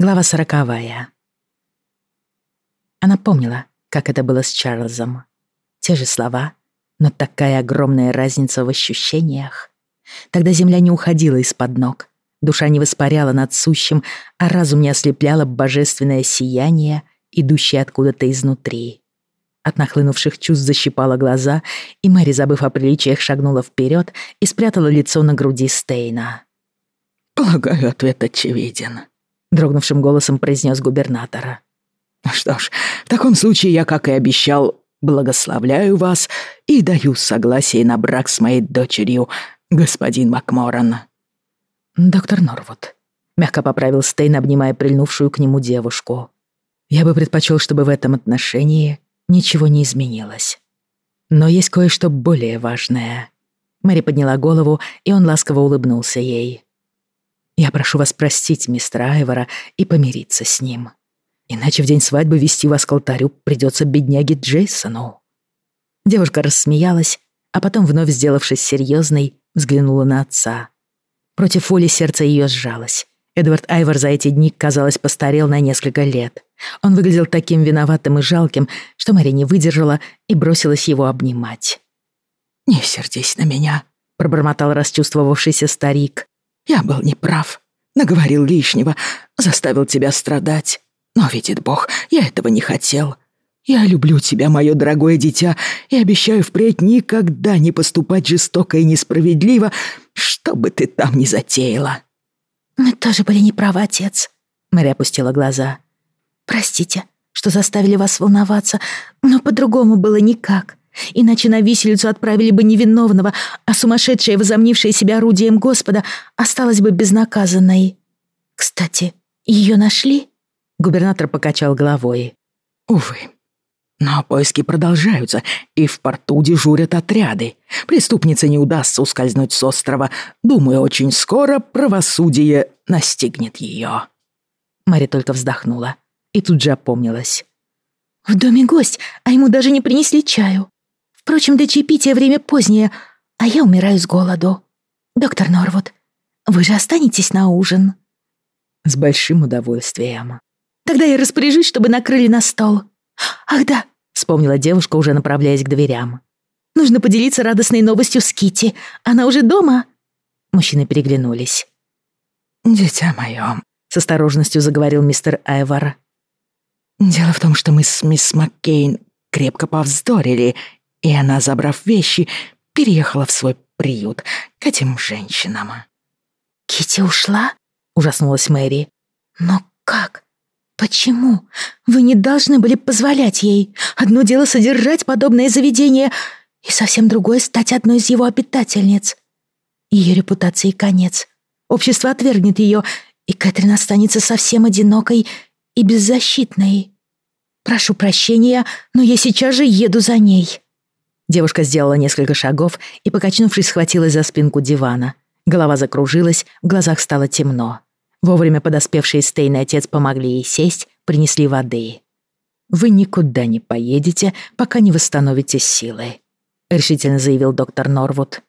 Глава сороковая. Она помнила, как это было с Чарльзом. Те же слова, но такая огромная разница в ощущениях. Тогда земля не уходила из-под ног, душа не воспаряла над сущим, а разум не ослепляло божественное сияние, идущее откуда-то изнутри. От нахлынувших чувств защипала глаза, и Мэри, забыв о приличиях, шагнула вперед и спрятала лицо на груди Стейна. «Полагаю, ответ очевиден», дрогнувшим голосом произнес губернатора. Что ж, в таком случае я, как и обещал, благословляю вас и даю согласие на брак с моей дочерью, господин Макморан. Доктор Норвуд, мягко поправил Стейн, обнимая прильнувшую к нему девушку. Я бы предпочел, чтобы в этом отношении ничего не изменилось. Но есть кое-что более важное. Мэри подняла голову, и он ласково улыбнулся ей. Я прошу вас простить мистера Айвора и помириться с ним. Иначе в день свадьбы вести вас к алтарю придется бедняге Джейсону». Девушка рассмеялась, а потом, вновь сделавшись серьезной, взглянула на отца. Против воли сердце ее сжалось. Эдвард Айвор за эти дни, казалось, постарел на несколько лет. Он выглядел таким виноватым и жалким, что Мэри не выдержала и бросилась его обнимать. «Не сердись на меня», — пробормотал расчувствовавшийся старик. Я был неправ, наговорил лишнего, заставил тебя страдать. Но, видит Бог, я этого не хотел. Я люблю тебя, мое дорогое дитя, и обещаю впредь никогда не поступать жестоко и несправедливо, что бы ты там ни затеяла». «Мы тоже были неправы, отец», — Мэри опустила глаза. «Простите, что заставили вас волноваться, но по-другому было никак. Иначе на виселицу отправили бы невиновного, а сумасшедшая, возомнившая себя орудием Господа, осталась бы безнаказанной. Кстати, ее нашли?» Губернатор покачал головой. «Увы. Но поиски продолжаются, и в порту дежурят отряды. Преступнице не удастся ускользнуть с острова. Думаю, очень скоро правосудие настигнет ее». Мари только вздохнула и тут же опомнилась. «В доме гость, а ему даже не принесли чаю. Впрочем, для чаепития время позднее, а я умираю с голоду. Доктор Норвуд, вы же останетесь на ужин?» «С большим удовольствием». «Тогда я распоряжусь, чтобы накрыли на стол». «Ах да», — вспомнила девушка, уже направляясь к дверям. «Нужно поделиться радостной новостью с Кити. Она уже дома?» Мужчины переглянулись. «Дитя мое», — с осторожностью заговорил мистер Айвар. «Дело в том, что мы с мисс Маккейн крепко повздорили, и она, забрав вещи, переехала в свой приют к этим женщинам. Кити ушла? ужаснулась Мэри. Но как? Почему? Вы не должны были позволять ей. Одно дело содержать подобное заведение, и совсем другое стать одной из его обитательниц. Ее репутации конец. Общество отвергнет ее, и Кэтрин останется совсем одинокой и беззащитной. Прошу прощения, но я сейчас же еду за ней. Девушка сделала несколько шагов и, покачнувшись, схватилась за спинку дивана. Голова закружилась, в глазах стало темно. Вовремя подоспевшие Стейн и отец помогли ей сесть, принесли воды. «Вы никуда не поедете, пока не восстановите силы», — решительно заявил доктор Норвуд.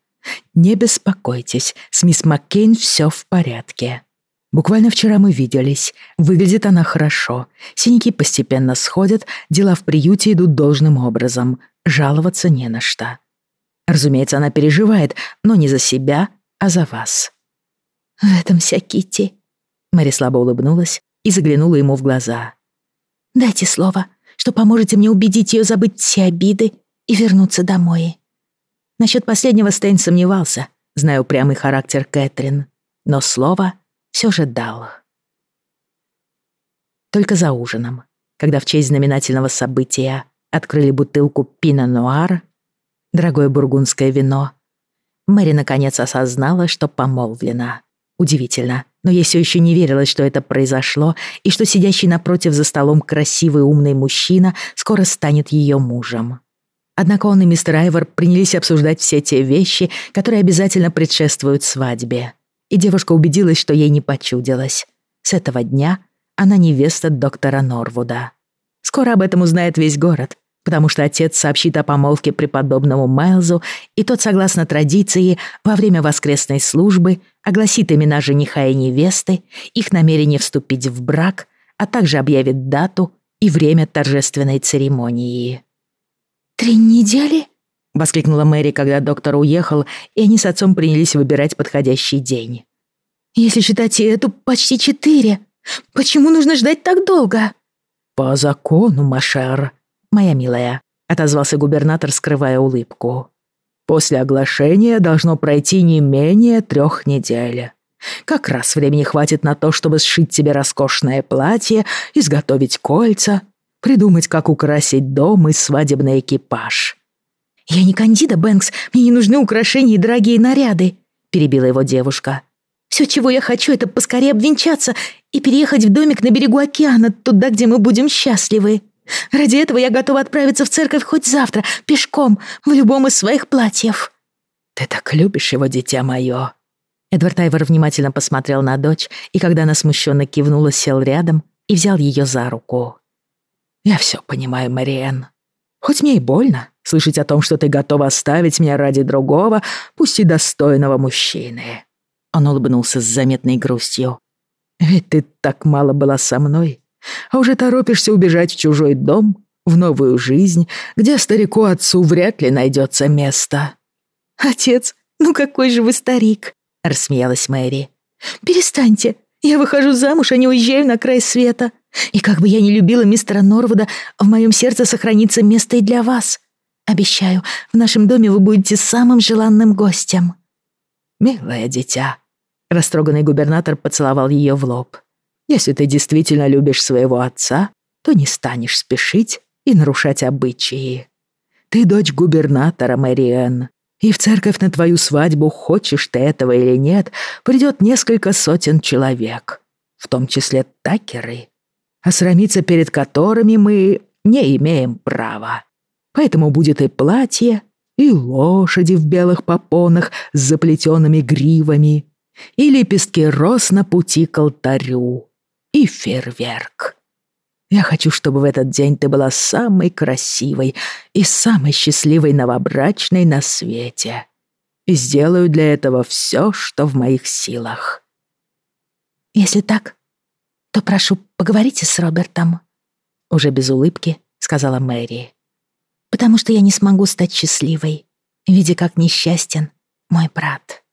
«Не беспокойтесь, с мисс Маккейн все в порядке. Буквально вчера мы виделись. Выглядит она хорошо. Синяки постепенно сходят, дела в приюте идут должным образом. Жаловаться не на что. Разумеется, она переживает, но не за себя, а за вас. В этом вся Китти. Мэри слабо улыбнулась и заглянула ему в глаза. Дайте слово, что поможете мне убедить ее забыть все обиды и вернуться домой. Насчет последнего Стейн сомневался, зная упрямый характер Кэтрин, но слово все же дал. Только за ужином, когда в честь знаменательного события открыли бутылку пино-нуар, дорогое бургундское вино, Мэри наконец осознала, что помолвлена. Удивительно, но ей все еще не верилось, что это произошло, и что сидящий напротив за столом красивый умный мужчина скоро станет ее мужем. Однако он и мистер Айвор принялись обсуждать все те вещи, которые обязательно предшествуют свадьбе. И девушка убедилась, что ей не почудилось. С этого дня она невеста доктора Норвуда. Скоро об этом узнает весь город, потому что отец сообщит о помолвке преподобному Майлзу, и тот, согласно традиции, во время воскресной службы огласит имена жениха и невесты, их намерение вступить в брак, а также объявит дату и время торжественной церемонии. «Три недели?» — воскликнула Мэри, когда доктор уехал, и они с отцом принялись выбирать подходящий день. «Если считать эту, почти четыре. Почему нужно ждать так долго?» «По закону, Машер, моя милая», — отозвался губернатор, скрывая улыбку. «После оглашения должно пройти не менее трех недель. Как раз времени хватит на то, чтобы сшить тебе роскошное платье, изготовить кольца, придумать, как украсить дом и свадебный экипаж». «Я не Кандида Бэнкс, мне не нужны украшения и дорогие наряды», — перебила его девушка. «Все, чего я хочу, это поскорее обвенчаться и переехать в домик на берегу океана, туда, где мы будем счастливы. Ради этого я готова отправиться в церковь хоть завтра, пешком, в любом из своих платьев». «Ты так любишь его, дитя мое». Эдвард Айвор внимательно посмотрел на дочь, и когда она смущенно кивнула, сел рядом и взял ее за руку. «Я все понимаю, Мариэн. Хоть мне и больно слышать о том, что ты готова оставить меня ради другого, пусть и достойного мужчины». Он улыбнулся с заметной грустью. «Ведь ты так мало была со мной, а уже торопишься убежать в чужой дом, в новую жизнь, где старику-отцу вряд ли найдется место». «Отец, ну какой же вы старик!» — рассмеялась Мэри. «Перестаньте, я выхожу замуж, а не уезжаю на край света. И как бы я ни любила мистера Норвуда, в моем сердце сохранится место и для вас. Обещаю, в нашем доме вы будете самым желанным гостем». «Милое дитя», — растроганный губернатор поцеловал ее в лоб. «Если ты действительно любишь своего отца, то не станешь спешить и нарушать обычаи. Ты дочь губернатора, Мэриэн, и в церковь на твою свадьбу, хочешь ты этого или нет, придет несколько сотен человек, в том числе такеры, осрамиться перед которыми мы не имеем права. Поэтому будет и платье, и лошади в белых попонах с заплетенными гривами, и лепестки роз на пути к алтарю, и фейерверк. Я хочу, чтобы в этот день ты была самой красивой и самой счастливой новобрачной на свете. И сделаю для этого все, что в моих силах. Если так, то прошу, поговорите с Робертом. Уже без улыбки сказала Мэри. Потому что я не смогу стать счастливой, видя, как несчастен мой брат.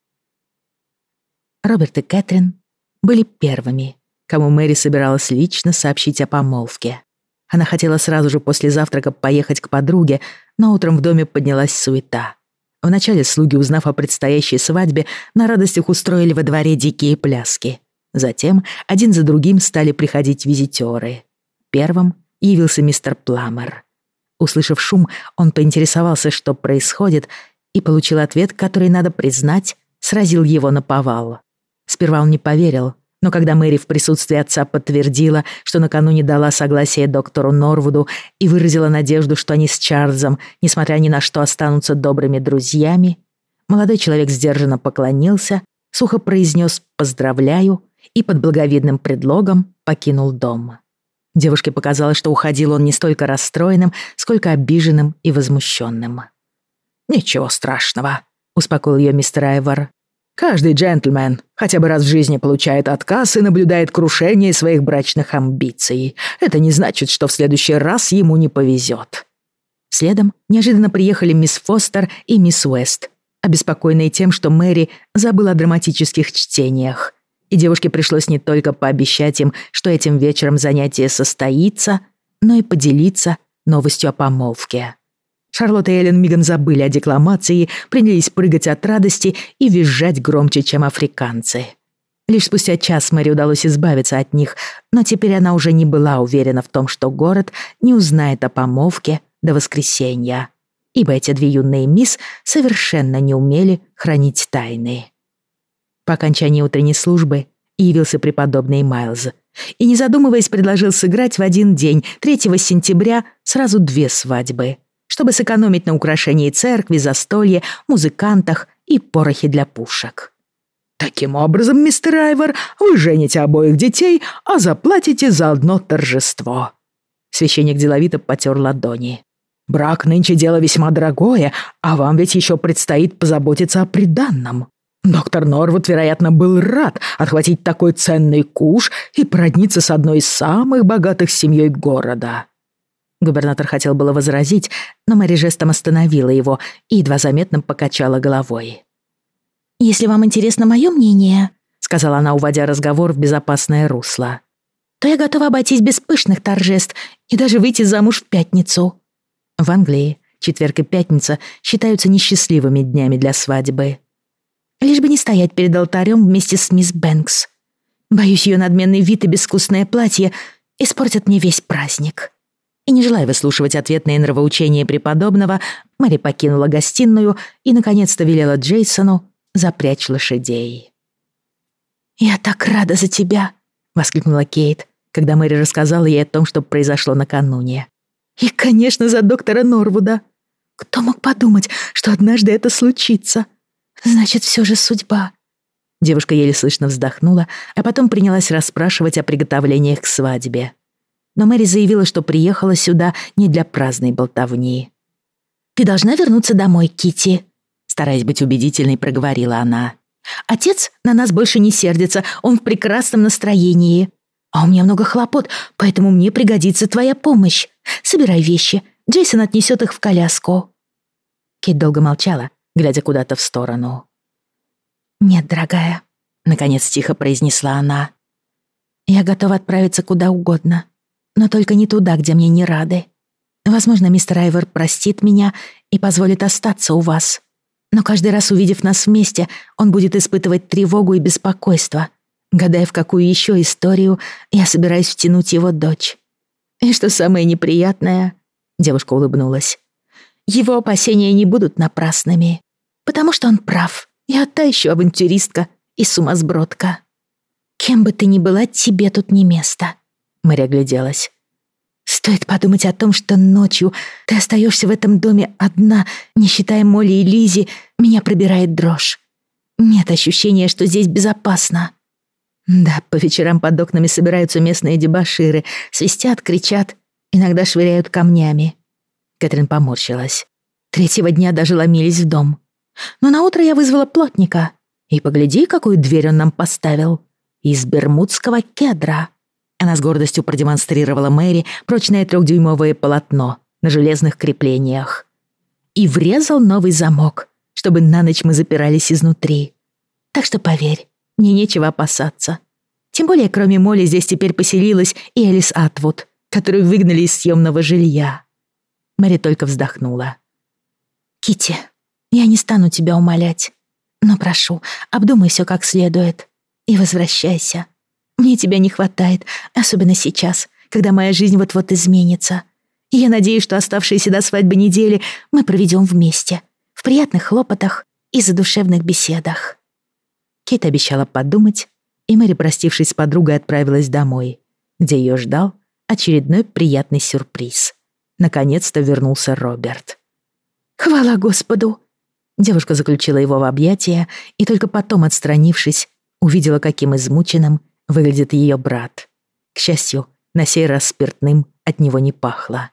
Роберт и Кэтрин были первыми, кому Мэри собиралась лично сообщить о помолвке. Она хотела сразу же после завтрака поехать к подруге, но утром в доме поднялась суета. Вначале слуги, узнав о предстоящей свадьбе, на радостях устроили во дворе дикие пляски. Затем один за другим стали приходить визитеры. Первым явился мистер Пламер. Услышав шум, он поинтересовался, что происходит, и получил ответ, который, надо признать, сразил его на повал. Сперва он не поверил, но когда Мэри в присутствии отца подтвердила, что накануне дала согласие доктору Норвуду и выразила надежду, что они с Чарльзом, несмотря ни на что, останутся добрыми друзьями, молодой человек сдержанно поклонился, сухо произнес «поздравляю» и под благовидным предлогом покинул дом. Девушке показалось, что уходил он не столько расстроенным, сколько обиженным и возмущенным. «Ничего страшного», — успокоил ее мистер Айвор. Каждый джентльмен хотя бы раз в жизни получает отказ и наблюдает крушение своих брачных амбиций. Это не значит, что в следующий раз ему не повезет. Следом неожиданно приехали мисс Фостер и мисс Уэст, обеспокоенные тем, что Мэри забыла о драматических чтениях. И девушке пришлось не только пообещать им, что этим вечером занятие состоится, но и поделиться новостью о помолвке. Шарлотта и Эллен мигом забыли о декламации, принялись прыгать от радости и визжать громче, чем африканцы. Лишь спустя час Мэри удалось избавиться от них, но теперь она уже не была уверена в том, что город не узнает о помолвке до воскресенья, ибо эти две юные мисс совершенно не умели хранить тайны. По окончании утренней службы явился преподобный Майлз и, не задумываясь, предложил сыграть в один день, 3 сентября, сразу две свадьбы — чтобы сэкономить на украшении церкви, застолье, музыкантах и порохе для пушек. «Таким образом, мистер Айвор, вы жените обоих детей, а заплатите за одно торжество». Священник деловито потер ладони. «Брак нынче дело весьма дорогое, а вам ведь еще предстоит позаботиться о приданном. Доктор Норвуд, вероятно, был рад отхватить такой ценный куш и породниться с одной из самых богатых семей города. Губернатор хотел было возразить, но Мэри жестом остановила его и едва заметно покачала головой. «Если вам интересно мое мнение», — сказала она, уводя разговор в безопасное русло, «то я готова обойтись без пышных торжеств и даже выйти замуж в пятницу». В Англии четверг и пятница считаются несчастливыми днями для свадьбы. Лишь бы не стоять перед алтарем вместе с мисс Бэнкс. Боюсь, ее надменный вид и безвкусное платье испортят мне весь праздник. И не желая выслушивать ответные нравоучения преподобного, Мэри покинула гостиную и, наконец-то, велела Джейсону запрячь лошадей. «Я так рада за тебя!» — воскликнула Кейт, когда Мэри рассказала ей о том, что произошло накануне. «И, конечно, за доктора Норвуда. Кто мог подумать, что однажды это случится? Значит, все же судьба». Девушка еле слышно вздохнула, а потом принялась расспрашивать о приготовлениях к свадьбе. Но Мэри заявила, что приехала сюда не для праздной болтовни. «Ты должна вернуться домой, Кити, стараясь быть убедительной, проговорила она. «Отец на нас больше не сердится, он в прекрасном настроении. А у меня много хлопот, поэтому мне пригодится твоя помощь. Собирай вещи, Джейсон отнесет их в коляску». Кейт долго молчала, глядя куда-то в сторону. «Нет, дорогая», — наконец тихо произнесла она. «Я готова отправиться куда угодно, но только не туда, где мне не рады. Возможно, мистер Айвер простит меня и позволит остаться у вас. Но каждый раз, увидев нас вместе, он будет испытывать тревогу и беспокойство, гадая, в какую еще историю я собираюсь втянуть его дочь. И что самое неприятное, девушка улыбнулась, его опасения не будут напрасными, потому что он прав. Я та еще авантюристка и сумасбродка. Кем бы ты ни была, тебе тут не место. Мэри огляделась. Стоит подумать о том, что ночью ты остаешься в этом доме одна, не считая Молли и Лизи, меня пробирает дрожь. Нет ощущения, что здесь безопасно. Да, по вечерам под окнами собираются местные дебоширы, свистят, кричат, иногда швыряют камнями. Кэтрин поморщилась. Третьего дня даже ломились в дом. Но на утро я вызвала плотника. И погляди, какую дверь он нам поставил. Из бермудского кедра. Она с гордостью продемонстрировала Мэри прочное трехдюймовое полотно на железных креплениях. И врезал новый замок, чтобы на ночь мы запирались изнутри. Так что поверь, мне нечего опасаться. Тем более, кроме Молли, здесь теперь поселилась и Элис Атвуд, которую выгнали из съемного жилья. Мэри только вздохнула. Кити, я не стану тебя умолять, но прошу, обдумай все как следует и возвращайся. Мне тебя не хватает, особенно сейчас, когда моя жизнь вот-вот изменится. И я надеюсь, что оставшиеся до свадьбы недели мы проведем вместе, в приятных хлопотах и задушевных беседах». Кейт обещала подумать, и Мэри, простившись с подругой, отправилась домой, где ее ждал очередной приятный сюрприз. Наконец-то вернулся Роберт. «Хвала Господу!» Девушка заключила его в объятия и только потом, отстранившись, увидела, каким измученным выглядит ее брат. К счастью, на сей раз спиртным от него не пахло.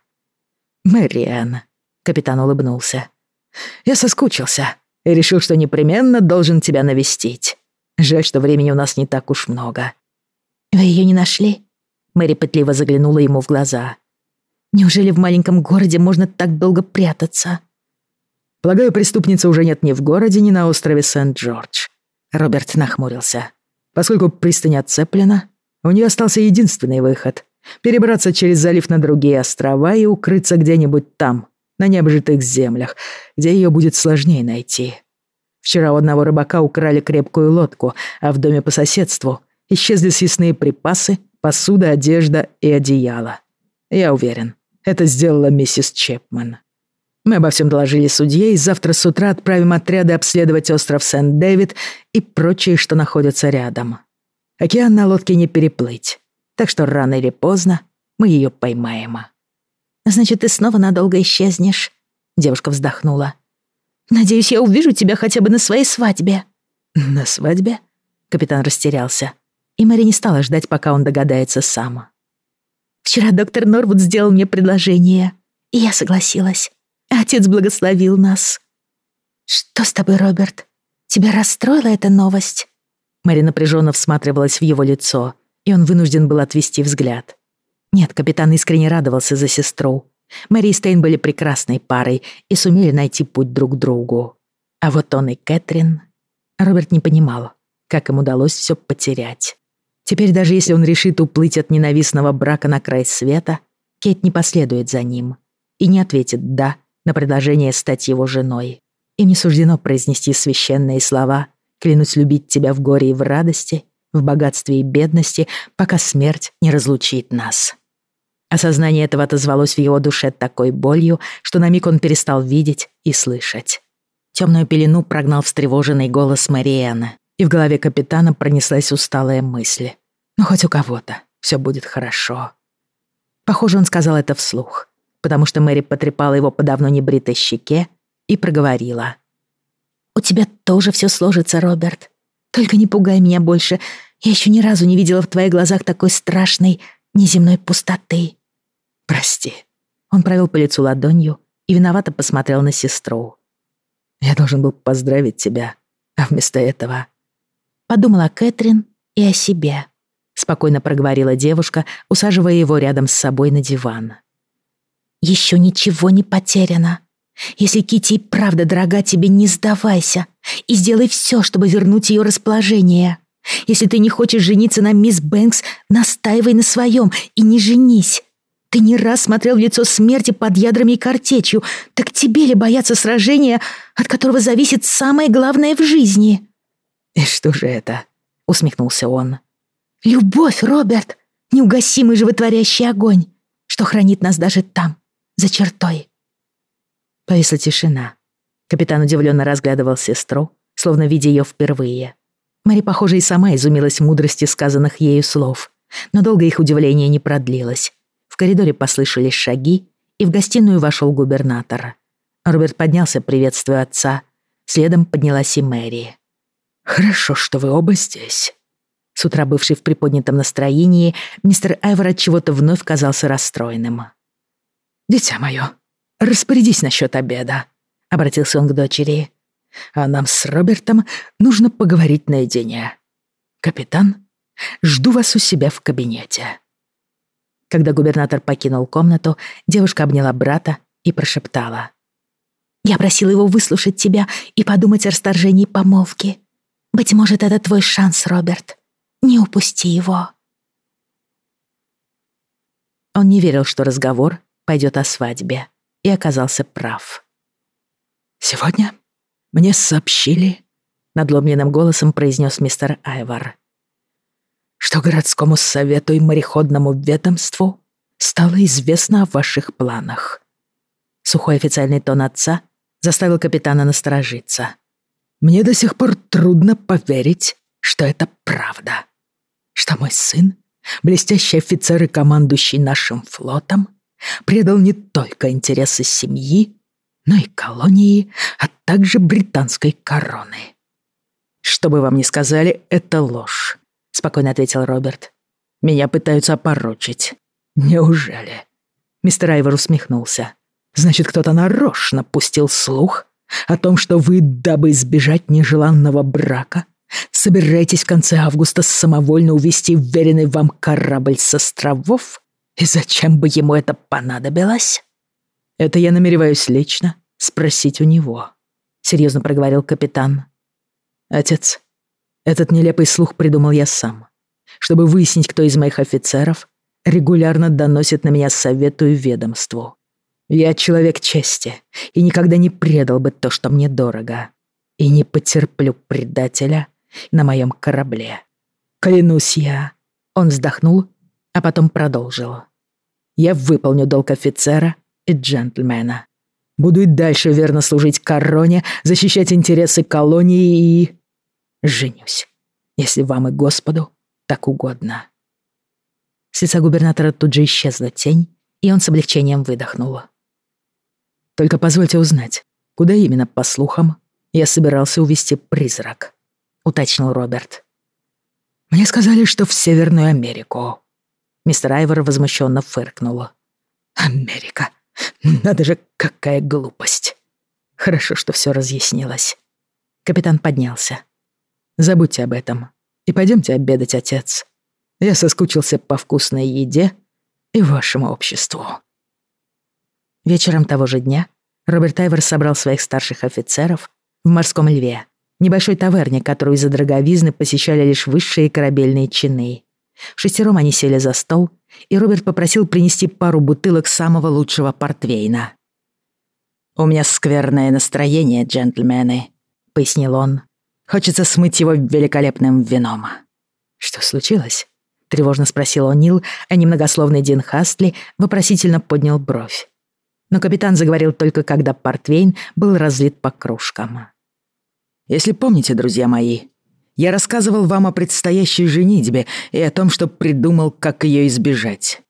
«Мэриэн», — капитан улыбнулся, — «я соскучился и решил, что непременно должен тебя навестить. Жаль, что времени у нас не так уж много». «Вы ее не нашли?» Мэри пытливо заглянула ему в глаза. «Неужели в маленьком городе можно так долго прятаться?» «Полагаю, преступницы уже нет ни в городе, ни на острове Сент-Джордж». Роберт нахмурился. Поскольку пристань отцеплена, у нее остался единственный выход — перебраться через залив на другие острова и укрыться где-нибудь там, на необжитых землях, где ее будет сложнее найти. Вчера у одного рыбака украли крепкую лодку, а в доме по соседству исчезли съестные припасы, посуда, одежда и одеяло. Я уверен, это сделала миссис Чепман. Мы обо всем доложили судье, и завтра с утра отправим отряды обследовать остров Сент-Дэвид и прочие, что находятся рядом. Океан на лодке не переплыть, так что рано или поздно мы ее поймаем. «Значит, ты снова надолго исчезнешь?» Девушка вздохнула. «Надеюсь, я увижу тебя хотя бы на своей свадьбе». «На свадьбе?» Капитан растерялся, и Мэри не стала ждать, пока он догадается сам. «Вчера доктор Норвуд сделал мне предложение, и я согласилась. Отец благословил нас. Что с тобой, Роберт? тебя расстроила эта новость?» Мэри напряженно всматривалась в его лицо, и он вынужден был отвести взгляд. Нет, капитан искренне радовался за сестру. Мэри и Стейн были прекрасной парой и сумели найти путь друг к другу. А вот он и Кэтрин... Роберт не понимал, как им удалось все потерять. Теперь даже если он решит уплыть от ненавистного брака на край света, Кейт не последует за ним и не ответит «да» на предложение стать его женой. Им не суждено произнести священные слова «клянусь любить тебя в горе и в радости», в богатстве и бедности, пока смерть не разлучит нас. Осознание этого отозвалось в его душе такой болью, что на миг он перестал видеть и слышать. Темную пелену прогнал встревоженный голос Мариэны, и в голове капитана пронеслась усталая мысль. «Ну, хоть у кого-то все будет хорошо». Похоже, он сказал это вслух, потому что Мэри потрепала его по давно небритой щеке и проговорила. «У тебя тоже все сложится, Роберт. Только не пугай меня больше. Я еще ни разу не видела в твоих глазах такой страшной неземной пустоты». «Прости». Он провел по лицу ладонью и виновато посмотрел на сестру. «Я должен был поздравить тебя, а вместо этого...» Подумала Кэтрин и о себе. Спокойно проговорила девушка, усаживая его рядом с собой на диван. «Еще ничего не потеряно. Если Кити правда дорога тебе, не сдавайся и сделай все, чтобы вернуть ее расположение. Если ты не хочешь жениться на мисс Бэнкс, настаивай на своем и не женись. Ты не раз смотрел в лицо смерти под ядрами и картечью. Так тебе ли бояться сражения, от которого зависит самое главное в жизни?» «И что же это?» — усмехнулся он. «Любовь, Роберт, неугасимый животворящий огонь, что хранит нас даже там, за чертой». Повисла тишина. Капитан удивленно разглядывал сестру, словно видя ее впервые. Мэри, похоже, и сама изумилась мудрости сказанных ею слов. Но долго их удивление не продлилось. В коридоре послышались шаги, и в гостиную вошел губернатор. Роберт поднялся, приветствуя отца. Следом поднялась и Мэри. «Хорошо, что вы оба здесь». С утра бывший в приподнятом настроении, мистер Айвор от чего-то вновь казался расстроенным. «Дитя мое, распорядись насчет обеда», — обратился он к дочери. «А нам с Робертом нужно поговорить наедине. Капитан, жду вас у себя в кабинете». Когда губернатор покинул комнату, девушка обняла брата и прошептала. «Я просила его выслушать тебя и подумать о расторжении помолвки. Быть может, это твой шанс, Роберт. Не упусти его». Он не верил, что разговор пойдет о свадьбе и оказался прав. «Сегодня мне сообщили», — надломленным голосом произнес мистер Айвар, «что городскому совету и мореходному ведомству стало известно о ваших планах». Сухой официальный тон отца заставил капитана насторожиться. «Мне до сих пор трудно поверить, что это правда. Что мой сын, блестящий офицер и командующий нашим флотом, предал не только интересы семьи, но и колонии, а также британской короны. «Что бы вам ни сказали, это ложь», — спокойно ответил Роберт. «Меня пытаются опорочить». «Неужели?» Мистер Айвор усмехнулся. «Значит, кто-то нарочно пустил слух о том, что вы, дабы избежать нежеланного брака, собираетесь в конце августа самовольно увезти вверенный вам корабль с островов и зачем бы ему это понадобилось? Это я намереваюсь лично спросить у него, серьезно проговорил капитан. Отец, этот нелепый слух придумал я сам, чтобы выяснить, кто из моих офицеров регулярно доносит на меня совету и ведомству. Я человек чести и никогда не предал бы то, что мне дорого, и не потерплю предателя на моем корабле. Клянусь я. Он вздохнул а потом продолжил. «Я выполню долг офицера и джентльмена. Буду и дальше верно служить короне, защищать интересы колонии и... женюсь, если вам и Господу так угодно». С лица губернатора тут же исчезла тень, и он с облегчением выдохнул. «Только позвольте узнать, куда именно, по слухам, я собирался увезти призрак?» — уточнил Роберт. «Мне сказали, что в Северную Америку», Мистер Айвор возмущенно фыркнула. «Америка! Надо же, какая глупость!» Хорошо, что все разъяснилось. Капитан поднялся. «Забудьте об этом и пойдемте обедать, отец. Я соскучился по вкусной еде и вашему обществу». Вечером того же дня Роберт Айвер собрал своих старших офицеров в морском льве, небольшой таверне, которую из-за дороговизны посещали лишь высшие корабельные чины. Шестером они сели за стол, и Роберт попросил принести пару бутылок самого лучшего портвейна. «У меня скверное настроение, джентльмены», — пояснил он. «Хочется смыть его великолепным вином». «Что случилось?» — тревожно спросил О'Нил, а немногословный Дин Хастли вопросительно поднял бровь. Но капитан заговорил только когда портвейн был разлит по кружкам. «Если помните, друзья мои, я рассказывал вам о предстоящей женитьбе и о том, что придумал, как ее избежать».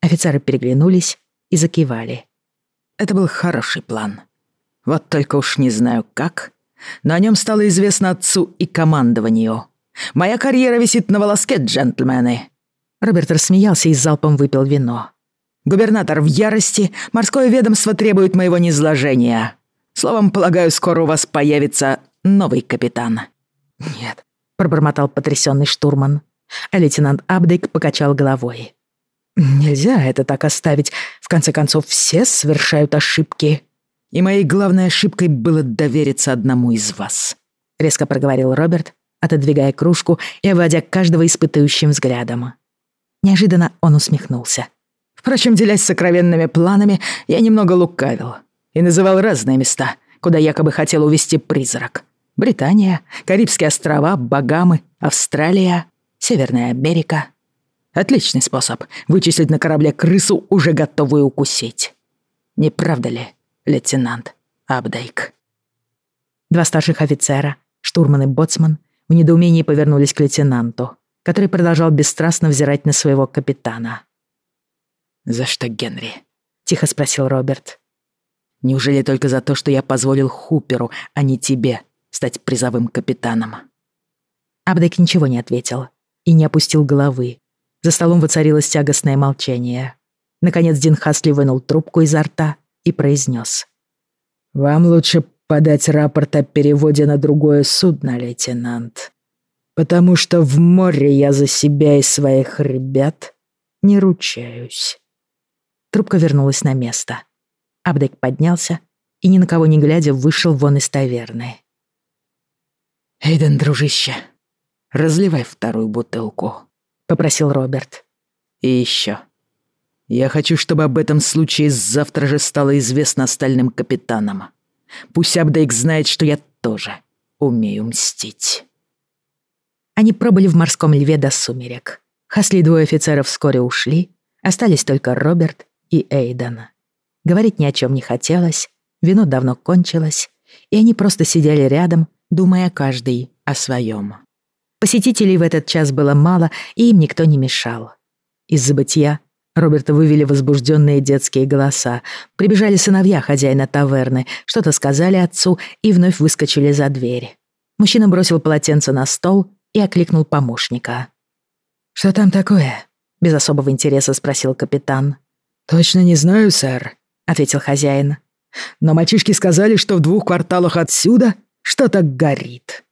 Офицеры переглянулись и закивали. Это был хороший план. Вот только уж не знаю как, но о нем стало известно отцу и командованию. Моя карьера висит на волоске, джентльмены. Роберт рассмеялся и залпом выпил вино. Губернатор в ярости, морское ведомство требует моего низложения. Словом, полагаю, скоро у вас появится новый капитан. Нет, пробормотал потрясенный штурман. А лейтенант Абдейк покачал головой. Нельзя это так оставить. В конце концов, все совершают ошибки. И моей главной ошибкой было довериться одному из вас. Резко проговорил Роберт, отодвигая кружку и обводя каждого испытующим взглядом. Неожиданно он усмехнулся. Впрочем, делясь сокровенными планами, я немного лукавил и называл разные места, куда якобы хотел увести призрак. Британия, Карибские острова, Багамы, Австралия, Северная Америка. Отличный способ вычислить на корабле крысу, уже готовую укусить. Не правда ли, лейтенант Абдейк? Два старших офицера, штурман и боцман, в недоумении повернулись к лейтенанту, который продолжал бесстрастно взирать на своего капитана. «За что, Генри?» — тихо спросил Роберт. «Неужели только за то, что я позволил Хуперу, а не тебе, стать призовым капитаном?» Абдейк ничего не ответил и не опустил головы, за столом воцарилось тягостное молчание. Наконец Дин Хасли вынул трубку изо рта и произнес. «Вам лучше подать рапорт о переводе на другое судно, лейтенант. Потому что в море я за себя и своих ребят не ручаюсь». Трубка вернулась на место. Абдек поднялся и, ни на кого не глядя, вышел вон из таверны. «Эйден, дружище, разливай вторую бутылку». — попросил Роберт. «И еще. Я хочу, чтобы об этом случае завтра же стало известно остальным капитанам. Пусть Абдейк знает, что я тоже умею мстить». Они пробыли в морском льве до сумерек. Хасли и двое офицеров вскоре ушли, остались только Роберт и Эйден. Говорить ни о чем не хотелось, вино давно кончилось, и они просто сидели рядом, думая каждый о своем. Посетителей в этот час было мало, и им никто не мешал. Из забытья Роберта вывели возбужденные детские голоса. Прибежали сыновья хозяина таверны, что-то сказали отцу и вновь выскочили за дверь. Мужчина бросил полотенце на стол и окликнул помощника. «Что там такое?» — без особого интереса спросил капитан. «Точно не знаю, сэр», — ответил хозяин. «Но мальчишки сказали, что в двух кварталах отсюда что-то горит».